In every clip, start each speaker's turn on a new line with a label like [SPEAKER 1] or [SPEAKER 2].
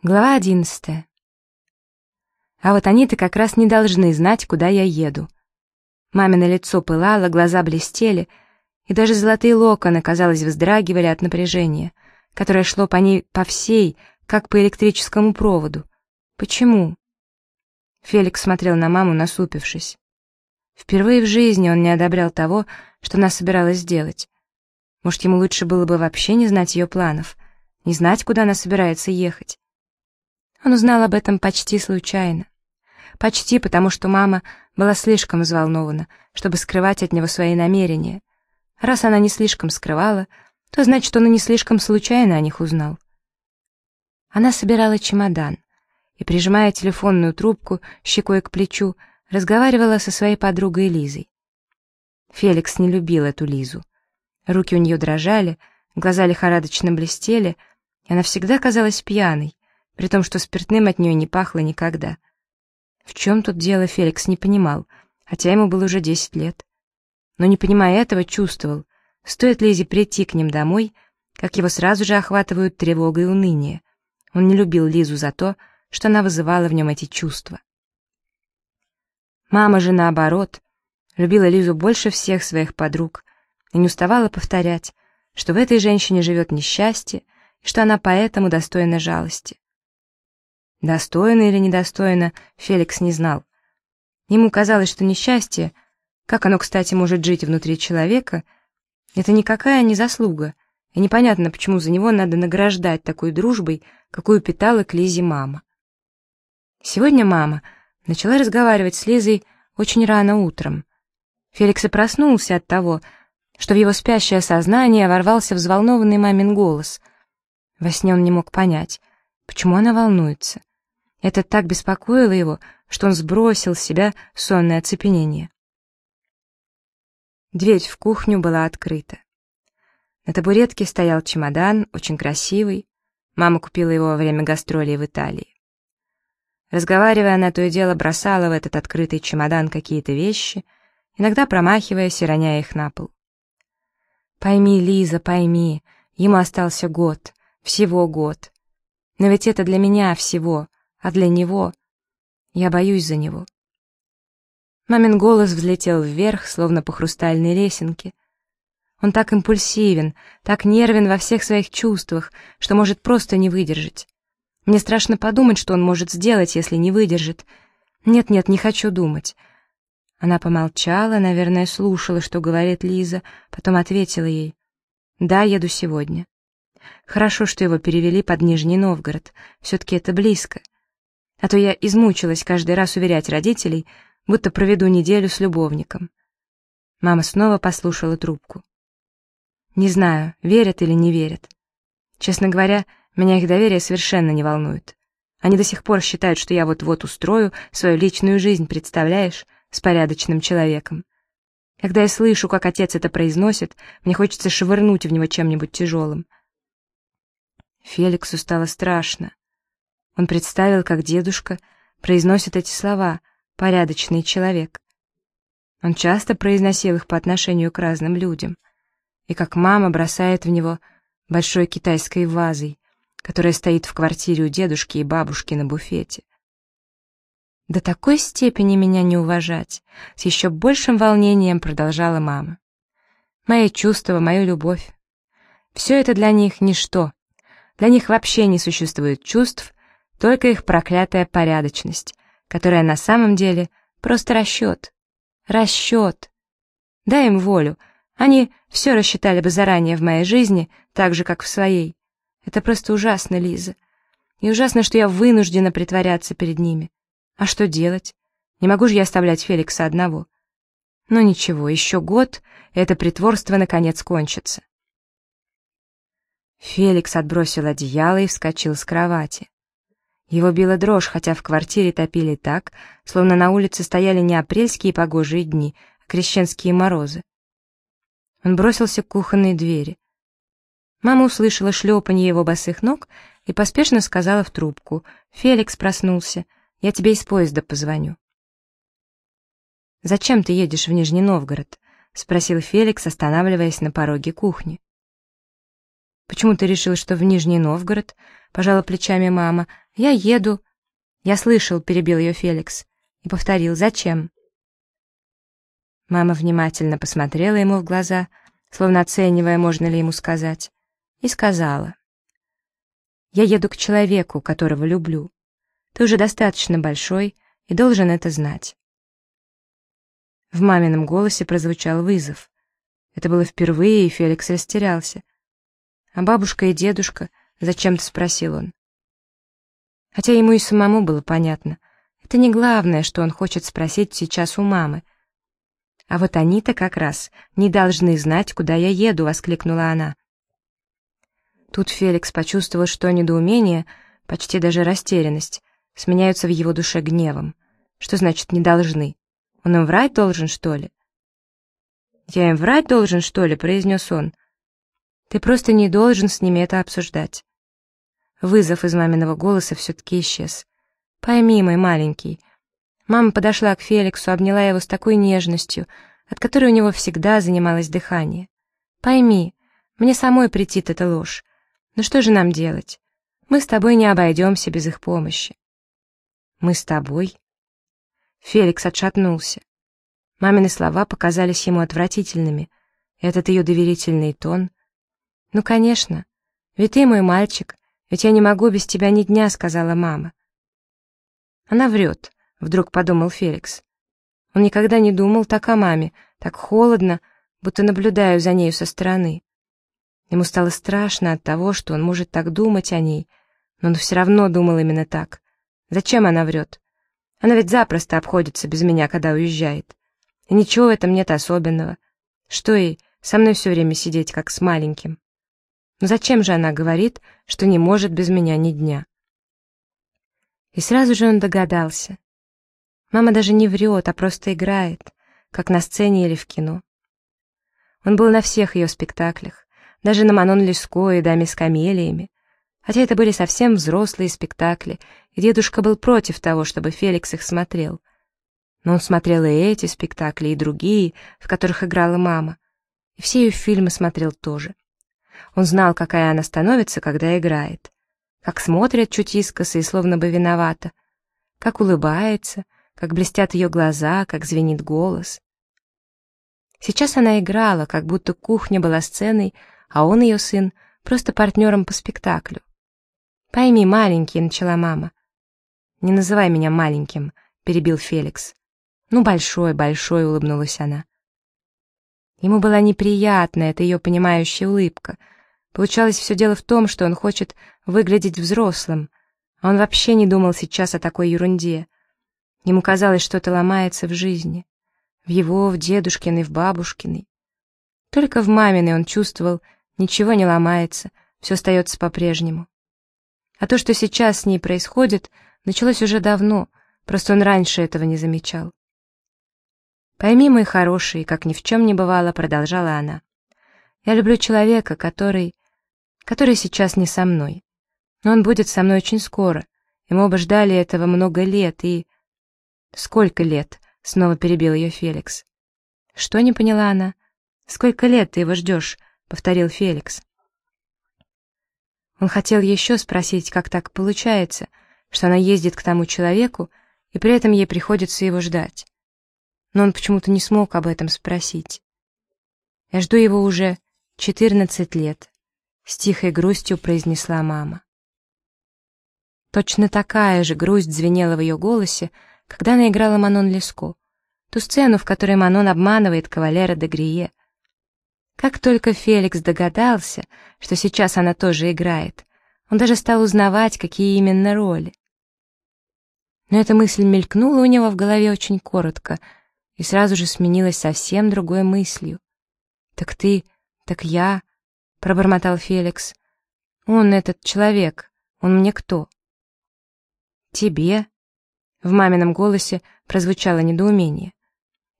[SPEAKER 1] Глава одиннадцатая. А вот они-то как раз не должны знать, куда я еду. Мамино лицо пылало, глаза блестели, и даже золотые локоны, казалось, вздрагивали от напряжения, которое шло по ней по всей, как по электрическому проводу. Почему? Феликс смотрел на маму, насупившись. Впервые в жизни он не одобрял того, что она собиралась сделать. Может, ему лучше было бы вообще не знать ее планов, не знать, куда она собирается ехать. Он узнал об этом почти случайно. Почти потому, что мама была слишком взволнована, чтобы скрывать от него свои намерения. Раз она не слишком скрывала, то значит, он и не слишком случайно о них узнал. Она собирала чемодан и, прижимая телефонную трубку щекой к плечу, разговаривала со своей подругой Лизой. Феликс не любил эту Лизу. Руки у нее дрожали, глаза лихорадочно блестели, и она всегда казалась пьяной, при том, что спиртным от нее не пахло никогда. В чем тут дело, Феликс не понимал, хотя ему было уже десять лет. Но не понимая этого, чувствовал, стоит Лизе прийти к ним домой, как его сразу же охватывают тревога и уныние. Он не любил Лизу за то, что она вызывала в нем эти чувства. Мама же, наоборот, любила Лизу больше всех своих подруг и не уставала повторять, что в этой женщине живет несчастье и что она поэтому достойна жалости. Достойно или недостойно, Феликс не знал. Ему казалось, что несчастье, как оно, кстати, может жить внутри человека, это никакая не заслуга, и непонятно, почему за него надо награждать такой дружбой, какую питала к Лизе мама. Сегодня мама начала разговаривать с Лизой очень рано утром. Феликс и проснулся от того, что в его спящее сознание ворвался взволнованный мамин голос. Во сне он не мог понять, почему она волнуется. Это так беспокоило его, что он сбросил с себя сонное оцепенение. Дверь в кухню была открыта. На табуретке стоял чемодан, очень красивый. Мама купила его во время гастролей в Италии. Разговаривая, она то и дело бросала в этот открытый чемодан какие-то вещи, иногда промахиваясь и роняя их на пол. «Пойми, Лиза, пойми, ему остался год, всего год. Но ведь это для меня всего, а для него... Я боюсь за него. Мамин голос взлетел вверх, словно по хрустальной лесенке. Он так импульсивен, так нервен во всех своих чувствах, что может просто не выдержать. Мне страшно подумать, что он может сделать, если не выдержит. Нет-нет, не хочу думать. Она помолчала, наверное, слушала, что говорит Лиза, потом ответила ей. «Да, еду сегодня». Хорошо, что его перевели под Нижний Новгород. Все-таки это близко. А то я измучилась каждый раз уверять родителей, будто проведу неделю с любовником. Мама снова послушала трубку. Не знаю, верят или не верят. Честно говоря, меня их доверие совершенно не волнует. Они до сих пор считают, что я вот-вот устрою свою личную жизнь, представляешь, с порядочным человеком. Когда я слышу, как отец это произносит, мне хочется швырнуть в него чем-нибудь тяжелым. Феликсу стало страшно. Он представил, как дедушка произносит эти слова «порядочный человек». Он часто произносил их по отношению к разным людям, и как мама бросает в него большой китайской вазой, которая стоит в квартире у дедушки и бабушки на буфете. До такой степени меня не уважать, с еще большим волнением продолжала мама. Мои чувства, мою любовь. Все это для них ничто. Для них вообще не существует чувств, только их проклятая порядочность, которая на самом деле просто расчет. Расчет. Дай им волю, они все рассчитали бы заранее в моей жизни, так же, как в своей. Это просто ужасно, Лиза. И ужасно, что я вынуждена притворяться перед ними. А что делать? Не могу же я оставлять Феликса одного. Но ничего, еще год, и это притворство наконец кончится. Феликс отбросил одеяло и вскочил с кровати. Его била дрожь, хотя в квартире топили так, словно на улице стояли не апрельские погожие дни, а крещенские морозы. Он бросился к кухонной двери. Мама услышала шлепанье его босых ног и поспешно сказала в трубку. «Феликс проснулся. Я тебе из поезда позвоню». «Зачем ты едешь в Нижний Новгород?» — спросил Феликс, останавливаясь на пороге кухни. «Почему ты решил, что в Нижний Новгород?» — пожала плечами мама. «Я еду». «Я слышал», — перебил ее Феликс. И повторил, «Зачем?» Мама внимательно посмотрела ему в глаза, словно оценивая, можно ли ему сказать, и сказала. «Я еду к человеку, которого люблю. Ты уже достаточно большой и должен это знать». В мамином голосе прозвучал вызов. Это было впервые, и Феликс растерялся. «А бабушка и дедушка?» — зачем-то спросил он. Хотя ему и самому было понятно. Это не главное, что он хочет спросить сейчас у мамы. «А вот они-то как раз не должны знать, куда я еду», — воскликнула она. Тут Феликс почувствовал, что недоумение, почти даже растерянность, сменяются в его душе гневом. Что значит «не должны»? Он им врать должен, что ли? «Я им врать должен, что ли?» — произнес он. «Ты просто не должен с ними это обсуждать». Вызов из маминого голоса все-таки исчез. «Пойми, мой маленький». Мама подошла к Феликсу, обняла его с такой нежностью, от которой у него всегда занималось дыхание. «Пойми, мне самой претит эта ложь. Но что же нам делать? Мы с тобой не обойдемся без их помощи». «Мы с тобой?» Феликс отшатнулся. Мамины слова показались ему отвратительными. Этот ее доверительный тон. «Ну, конечно. Ведь ты мой мальчик, ведь я не могу без тебя ни дня», — сказала мама. «Она врет», — вдруг подумал Феликс. Он никогда не думал так о маме, так холодно, будто наблюдаю за нею со стороны. Ему стало страшно от того, что он может так думать о ней, но он все равно думал именно так. Зачем она врет? Она ведь запросто обходится без меня, когда уезжает. И ничего в этом нет особенного. Что ей, со мной все время сидеть, как с маленьким? Но зачем же она говорит, что не может без меня ни дня? И сразу же он догадался. Мама даже не врет, а просто играет, как на сцене или в кино. Он был на всех ее спектаклях, даже на Манон Леско и Даме с камелиями, хотя это были совсем взрослые спектакли, и дедушка был против того, чтобы Феликс их смотрел. Но он смотрел и эти спектакли, и другие, в которых играла мама. И все ее фильмы смотрел тоже. Он знал, какая она становится, когда играет. Как смотрит чуть искоса и словно бы виновата. Как улыбается, как блестят ее глаза, как звенит голос. Сейчас она играла, как будто кухня была сценой, а он, ее сын, просто партнером по спектаклю. «Пойми, маленький», — начала мама. «Не называй меня маленьким», — перебил Феликс. «Ну, большой, большой», — улыбнулась она. Ему была неприятна эта ее понимающая улыбка. Получалось, все дело в том, что он хочет выглядеть взрослым, а он вообще не думал сейчас о такой ерунде. Ему казалось, что-то ломается в жизни. В его, в дедушкиной, в бабушкиной. Только в маминой он чувствовал, ничего не ломается, все остается по-прежнему. А то, что сейчас с ней происходит, началось уже давно, просто он раньше этого не замечал. «Пойми, мой хороший, как ни в чем не бывало», — продолжала она. «Я люблю человека, который... который сейчас не со мной. Но он будет со мной очень скоро, и мы оба ждали этого много лет, и...» «Сколько лет?» — снова перебил ее Феликс. «Что не поняла она?» «Сколько лет ты его ждешь?» — повторил Феликс. Он хотел еще спросить, как так получается, что она ездит к тому человеку, и при этом ей приходится его ждать но он почему-то не смог об этом спросить. «Я жду его уже четырнадцать лет», — с тихой грустью произнесла мама. Точно такая же грусть звенела в ее голосе, когда она играла Манон Леско, ту сцену, в которой Манон обманывает кавалера де Грие. Как только Феликс догадался, что сейчас она тоже играет, он даже стал узнавать, какие именно роли. Но эта мысль мелькнула у него в голове очень коротко — и сразу же сменилась совсем другой мыслью. «Так ты, так я», — пробормотал Феликс. «Он этот человек, он мне кто?» «Тебе?» — в мамином голосе прозвучало недоумение.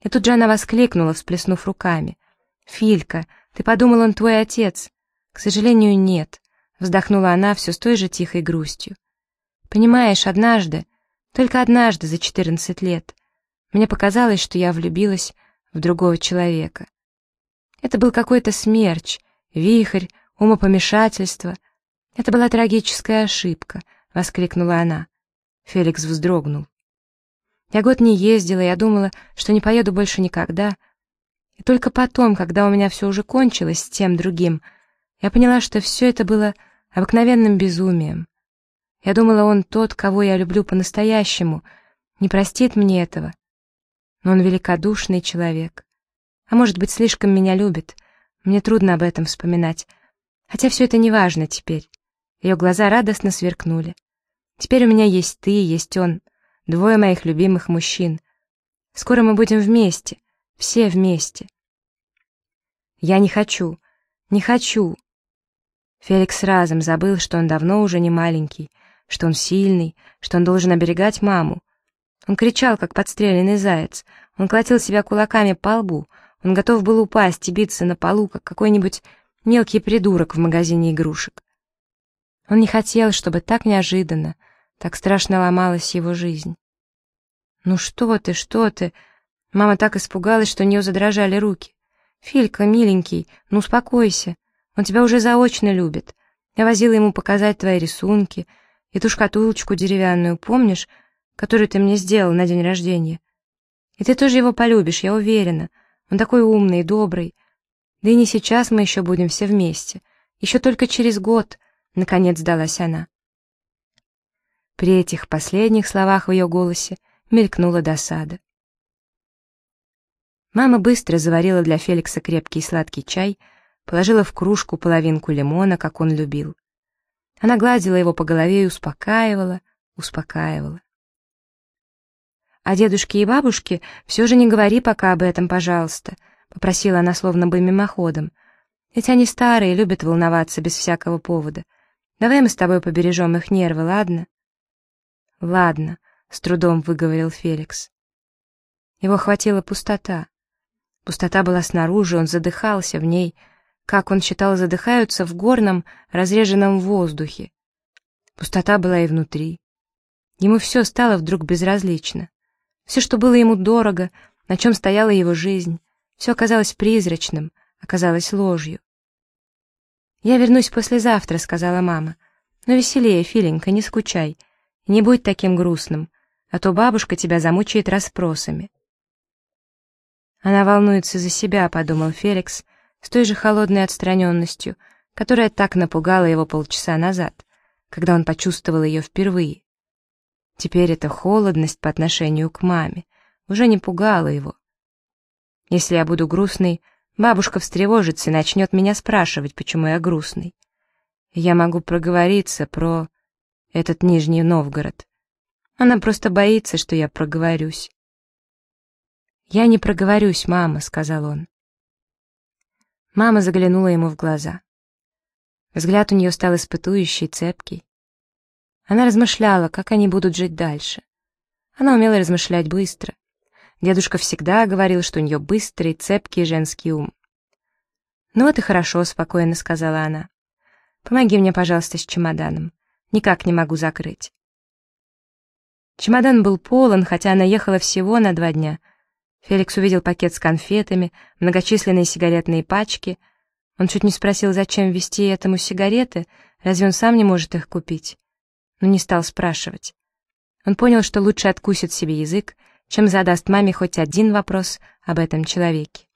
[SPEAKER 1] И тут же она воскликнула, всплеснув руками. «Филька, ты подумал, он твой отец?» «К сожалению, нет», — вздохнула она все с той же тихой грустью. «Понимаешь, однажды, только однажды за четырнадцать лет, мне показалось, что я влюбилась в другого человека. Это был какой-то смерч, вихрь, умопомешательство. Это была трагическая ошибка, — воскликнула она. Феликс вздрогнул. Я год не ездила, я думала, что не поеду больше никогда. И только потом, когда у меня все уже кончилось с тем другим, я поняла, что все это было обыкновенным безумием. Я думала, он тот, кого я люблю по-настоящему, не простит мне этого. Но он великодушный человек. А может быть, слишком меня любит. Мне трудно об этом вспоминать. Хотя все это не важно теперь. Ее глаза радостно сверкнули. Теперь у меня есть ты, есть он, двое моих любимых мужчин. Скоро мы будем вместе, все вместе. Я не хочу, не хочу. Феликс разом забыл, что он давно уже не маленький, что он сильный, что он должен оберегать маму. Он кричал, как подстреленный заяц. Он колотил себя кулаками по лбу. Он готов был упасть и биться на полу, как какой-нибудь мелкий придурок в магазине игрушек. Он не хотел, чтобы так неожиданно, так страшно ломалась его жизнь. «Ну что ты, что ты?» Мама так испугалась, что у нее задрожали руки. «Филька, миленький, ну успокойся. Он тебя уже заочно любит. Я возила ему показать твои рисунки, и ту шкатулочку деревянную, помнишь, которую ты мне сделал на день рождения? И ты тоже его полюбишь, я уверена. Он такой умный и добрый. Да и не сейчас мы еще будем все вместе. Еще только через год, — наконец сдалась она. При этих последних словах в ее голосе мелькнула досада. Мама быстро заварила для Феликса крепкий сладкий чай, положила в кружку половинку лимона, как он любил. Она гладила его по голове и успокаивала, успокаивала. «А дедушке и бабушке все же не говори пока об этом, пожалуйста», — попросила она словно бы мимоходом. «Ведь они старые, любят волноваться без всякого повода. Давай мы с тобой побережем их нервы, ладно?» «Ладно», — с трудом выговорил Феликс. Его охватила пустота. Пустота была снаружи, он задыхался в ней — как он считал, задыхаются в горном, разреженном воздухе. Пустота была и внутри. Ему все стало вдруг безразлично. Все, что было ему дорого, на чем стояла его жизнь, все оказалось призрачным, оказалось ложью. «Я вернусь послезавтра», — сказала мама. «Но веселее, Филенька, не скучай. не будь таким грустным, а то бабушка тебя замучает расспросами». «Она волнуется за себя», — подумал Феликс, — с той же холодной отстраненностью, которая так напугала его полчаса назад, когда он почувствовал ее впервые. Теперь эта холодность по отношению к маме уже не пугала его. Если я буду грустный, бабушка встревожится и начнет меня спрашивать, почему я грустный. Я могу проговориться про этот Нижний Новгород. Она просто боится, что я проговорюсь. «Я не проговорюсь, мама», — сказал он. Мама заглянула ему в глаза. Взгляд у нее стал испытующий, цепкий. Она размышляла, как они будут жить дальше. Она умела размышлять быстро. Дедушка всегда говорил, что у нее быстрый, цепкий женский ум. «Ну вот и хорошо», — спокойно сказала она. «Помоги мне, пожалуйста, с чемоданом. Никак не могу закрыть». Чемодан был полон, хотя она ехала всего на два дня — Феликс увидел пакет с конфетами, многочисленные сигаретные пачки. Он чуть не спросил, зачем везти этому сигареты, разве он сам не может их купить? Но не стал спрашивать. Он понял, что лучше откусит себе язык, чем задаст маме хоть один вопрос об этом человеке.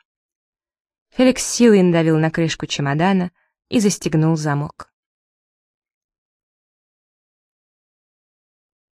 [SPEAKER 1] Феликс силой надавил на крышку чемодана и застегнул замок.